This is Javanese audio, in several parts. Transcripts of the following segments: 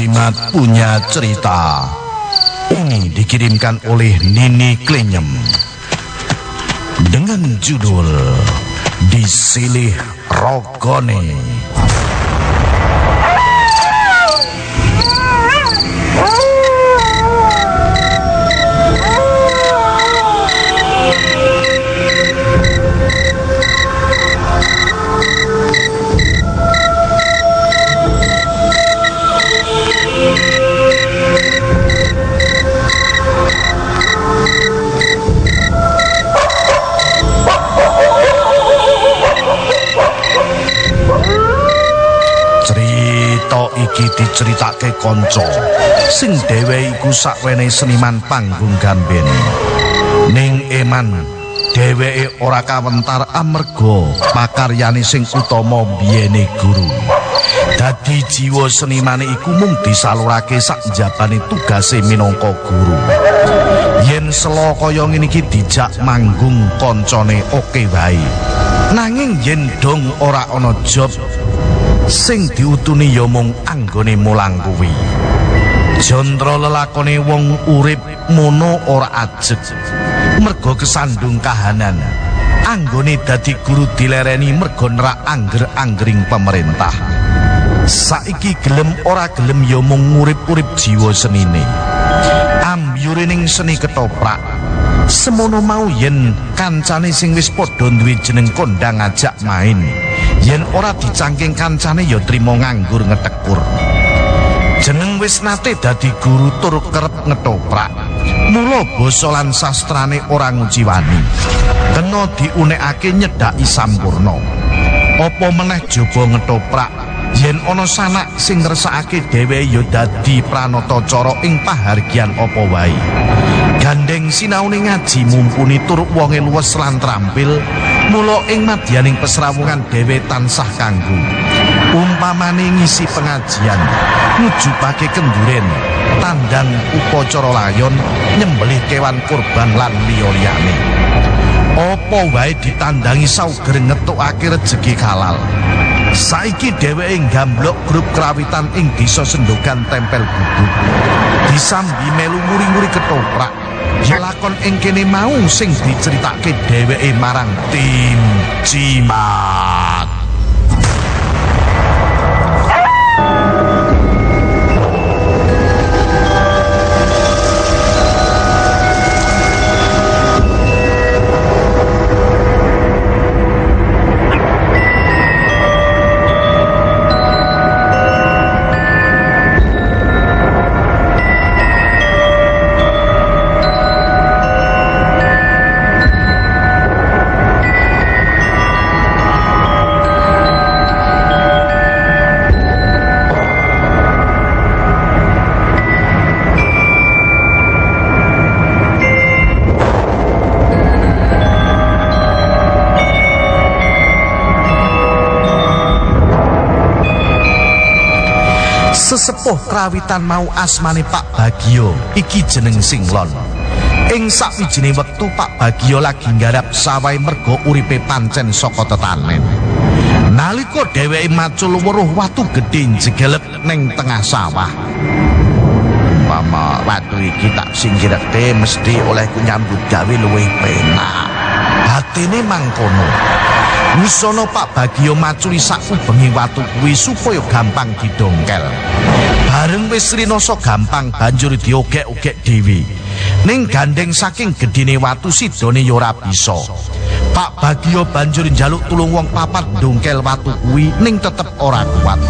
Tim Cimat punya cerita. Ini dikirimkan oleh Nini Klenyem. Dengan judul Disilih Rogone. Cerita kanca sing dhewe iku sakwene seniman panggung gamben. Ning Eman dheweke ora kawentar amarga pakaryane sing utama biyene guru. Dadi jiwa senimane iku mung disalurake sak jabane tugase minangka guru. Yen selo kaya ngene iki dijak manggung kancane oke wae. Nanging yen dong ora ana job sing diutuni ya mung anggone mulang kuwi. Jondro lelakone wong urip mono ora ajeg. Mergo kesandung kahanan. Anggone dadi guru dilereni mergo nerak angger-anggering pemerintah. Saiki gelem ora gelem ya mung urip-urip jiwa senine. Ambyurining seni ketoprak. Semono mau yen kancane sing wis padha duwe jeneng kondang ngajak main. Yen ora dicangking kancane ya trimo nganggur ngetekur. Jeneng wis nate dadi guru tur kerep ngetoprak. Mula basa lan sastrane ora nguciwani kena diunekake nyedaki sampurna. Apa meneh jaba ngetoprak? Yen ana sanak sing ngresakake dhewe ya dadi pranata cara ing pahargyan apa wae. Gandeng sinaune ngaji mumpuni tur wonge luwes lan trampil mula ing madyaning pesrawungan dhewe tansah kanggo. Umpamane ngisi pengajian ngujubake kenduren tandang upacara layon nyembelih kewan kurban lan liya-liyane apa wae ditandangi sauger ngetukake rejeki halal? Saiki dheweke nggamblok grup kerawitan ing desa sendokan tempel guduk disambi melu muri-muri ketoprak lakon ing kene mau sing diceritake dheweke marang tim Cimat sesepuh krawitan mau asmane Pak Bagio. Iki jeneng Singlon. Ing sakwijining wektu Pak Bagio lagi nggarap sawai mergo uripe pancen saka tetanen. Nalika dheweke macul weruh watu gedhe jegelep ning tengah sawah. Mama watu iki tak singgirake mesti olehku nyambut gawe luwih penak. Hatine mangkono Wisono Pak Bagio maculi sak ubengi watu kuwi supaya gampang didongkel. Bareng wis rinoso gampang banjur diogek-ogek dhewe. Ning gandeng saking gedine watu sidone ya ora bisa. Pak Bagio banjur njaluk tulung wong papat dongkel watu kuwi ning tetep ora kuat.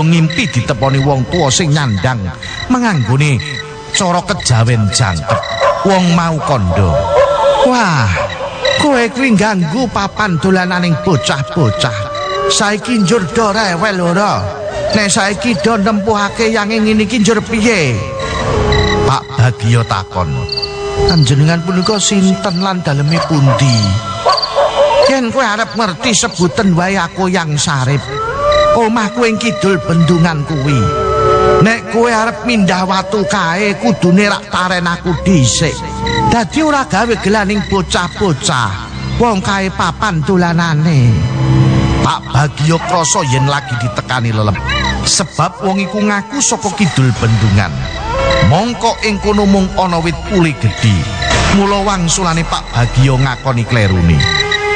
Bagio ngimpi diteponi wong tua sing nyandang menganggone cara kejawen jangkep. Wong mau kondo. Wah kowe kuwi ganggu papan dolananing bocah-bocah. Saiki njur do rewel ora? Nek saiki do nempuhake yang ngene iki njur piye? Pak Bagio takon. Panjenengan punika sinten lan daleme pundi yen kowe arep ngerti sebutan wae aku yang sarip omahku ing kidul bendungan kuwi. Nek kowe arep mindah watu kae kudune rak taren aku dhisik. Dadi ora gawe gelaning bocah-bocah. Wong kae papan dolanane. Pak Bagio krasa yen lagi ditekani lelep sebab wong iku ngaku saka kidul bendungan. Mongko ing kono mung ana wit uli gedhi. Mula wangsulane Pak Bagio ngakoni klerune.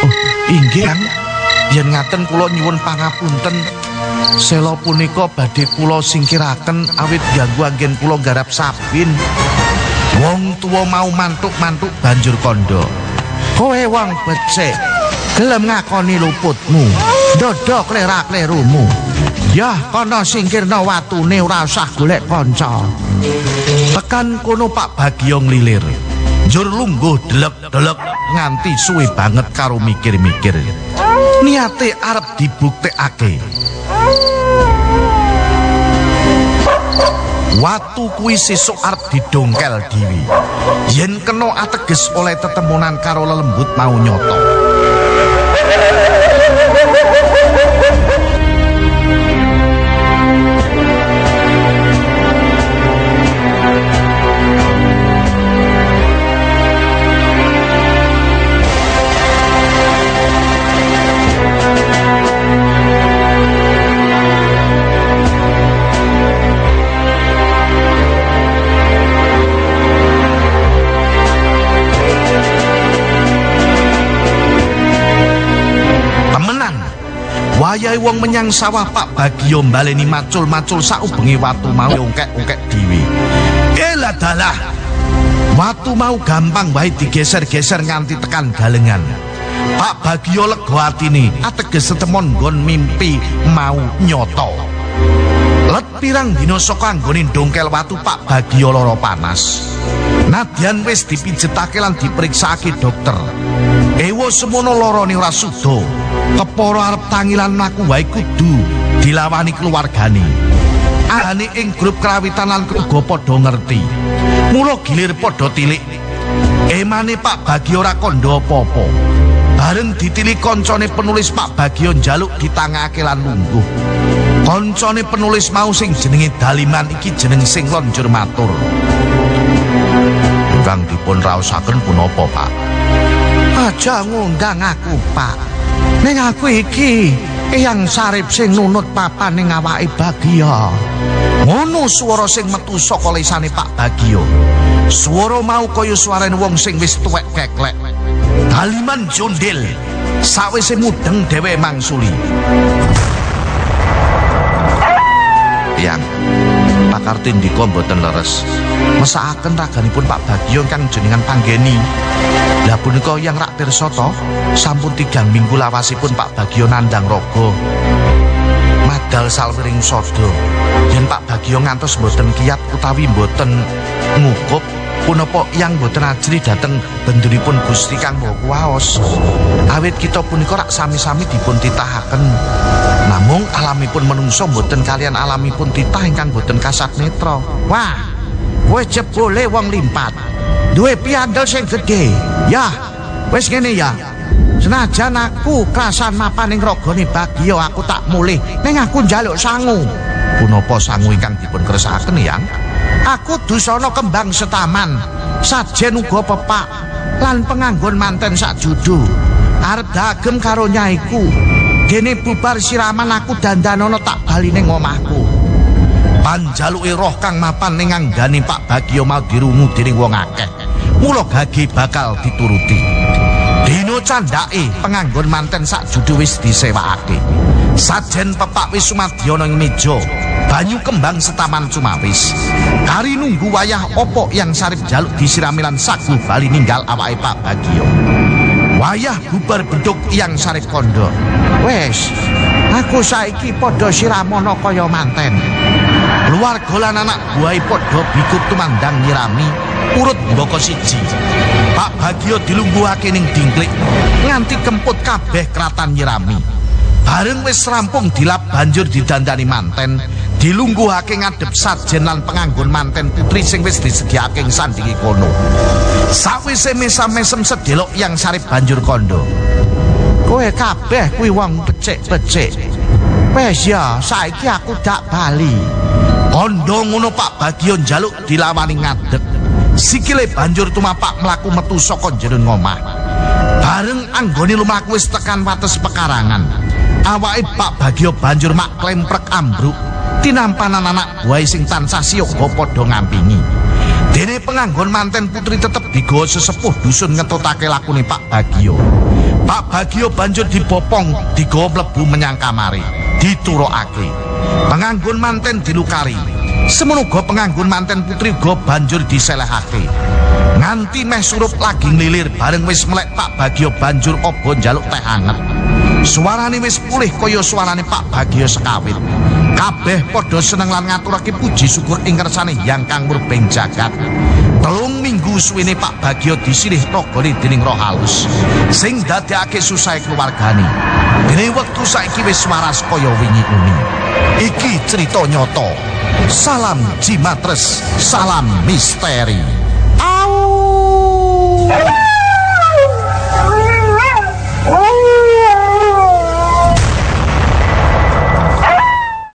Oh inggih yen ngaten kula nyuwun pangapunten Selo punika badhe kula singkiraken awit ganggu anggen kula garap sabin. Wong tuwa mau mantuk-mantuk banjur kondo. Kowe wong becik, gelem ngakoni luputmu. Dodok lerak-lerumu. Yah, kono singkirna watune ora usah golek kanca. Tekan kono Pak Bagio nglilir. Njur lungguh delek-delek nganti suwe banget karo mikir-mikir. Niate arep dibuktekake. Watu kuwi sesuk arep didongkel diwi. Yen kena ateges oleh tetemunan karo lelembut mau nyoto. Wayahe wong menyang sawah Pak Bagio mbaleni macul-macul saubengi watu mau ongkek-ongkek dhewe. Elah dalah. Watu mau gampang wae digeser-geser nganti tekan galengan. Pak Bagio lega atine, ateges setemon nggon mimpi mau nyoto. Let pirang dina saka anggone dongkel watu Pak Bagio lara panas. Nadyan wis dipijetake lan diperiksake dokter. Ewo semono lorone ora sudo. Kepara arep tangilan mlaku wae kudu dilawani keluargane. Ahane ing grup kerawitan lan uga padha ngerti. Mula gilir padha tilik. Emane Pak Bagio ora kandha apa-apa. Bareng ditilik koncone penulis Pak Bagio njaluk ditangake lan lungguh. Koncone penulis mau sing jenenge Daliman iki jeneng sing lonjur matur. Kang dipun raosaken punapa, Pak? Aja ngundang aku, Pak. Ning aku iki Eyang Sarip sing nunut papan ning awake Bagio. Ngono swara sing metu saka lisane Pak Bagio. Swara mau kaya suarane wong sing wis tuwek keklek. Daliman jondil. Sawise mudeng dhewe mangsuli. Yang Pak Kartindika mboten leres. Mesakaken raganipun Pak Bagio kang jenengan panggeni. Punika yang rak pirsa to, sampun tigang minggu lawasipun Pak Bagio nandang raga. Madal salwiring sodo. Yen Pak Bagio ngantos mboten kiat utawi mboten ngukup punapa yang mboten ajri dhateng bendunipun Gusti Kang Maha Kuwaos. Awit kita punika rak sami-sami dipun titahaken. Namung alamipun menungso mboten kalian alamipun titah ingkang mboten kasat netra. Wah, kowe jebule wong limpat. Duwe piandel sing gedhe. Ya, wis ngene ya. Senajan aku krasan mapan ing ragane Bagio aku tak mulih ning aku njaluk sangu. Punapa sangu ingkang dipun kersakaken yang? Aku dusana kembang setaman. Sajen uga pepak lan penganggon manten sak judu. Arep dagem karo nyaiku. Dene bubar siraman aku dandanono tak bali ning omahku. Panjaluke roh kang mapan ning anggane Pak Bagio mau dirungu dening wong akeh. Mula gagi bakal dituruti. Dino candake penganggon manten sak judu wis disewakake. Sajen pepak wis sumadya ing meja. Banyu kembang setaman cumawis. Kari nunggu wayah opo yang sarip jaluk disiramilan sagu bali ninggal awake Pak Bagio. Wayah bubar beduk yang sarip kondo. Wes, aku saiki padha siramono kaya manten. Keluarga lan anak buah padha bikut tumandang nyirami urut mboko siji. Pak Bagio dilungguhake ning dingklik nganti kemput kabeh kratan nyirami. Bareng wis rampung dilap banjur didandani manten, dilungguhake ngadep sajen lan penganggon manten putri sing wis disediakake ing sandingi kono. Sawise mesam-mesem sedelok yang sarip banjur kondo. Kowe kabeh kuwi wong becik-becik. Wes ya, saiki aku dak bali. Kondo ngono Pak Bagio njaluk dilawani ngadeg. Sikile banjur tumapak mlaku metu saka jero ngomah. Bareng anggone lumaku wis tekan wates pekarangan. Awake Pak Bagio banjur mak klemprek ambruk tinampanan anak buah sing tansah siyoga padha ngampingi. Dene penganggon manten putri tetep digawa sesepuh dusun ngetutake lakune Pak Bagio. Pak Bagio banjur dibopong digawa mlebu menyang kamare, diturokake. Penganggon manten dilukari. Semono uga penganggon manten putri uga banjur diselehake. Nganti meh surup lagi nglilir bareng wis melek Pak Bagio banjur obo njaluk teh anget. Suarane wis pulih kaya suarane Pak Bagio sekawit. Kabeh padha seneng lan ngaturake puji syukur ing kersane Hyang Kang Murbeng Jagat. Telung minggu suwene Pak Bagio disilih rogone dening roh halus sing dadekake susah keluargane. Dene wektu saiki wis waras kaya wingi uni. Iki cerita nyata. Salam Jimatres, salam misteri. Au!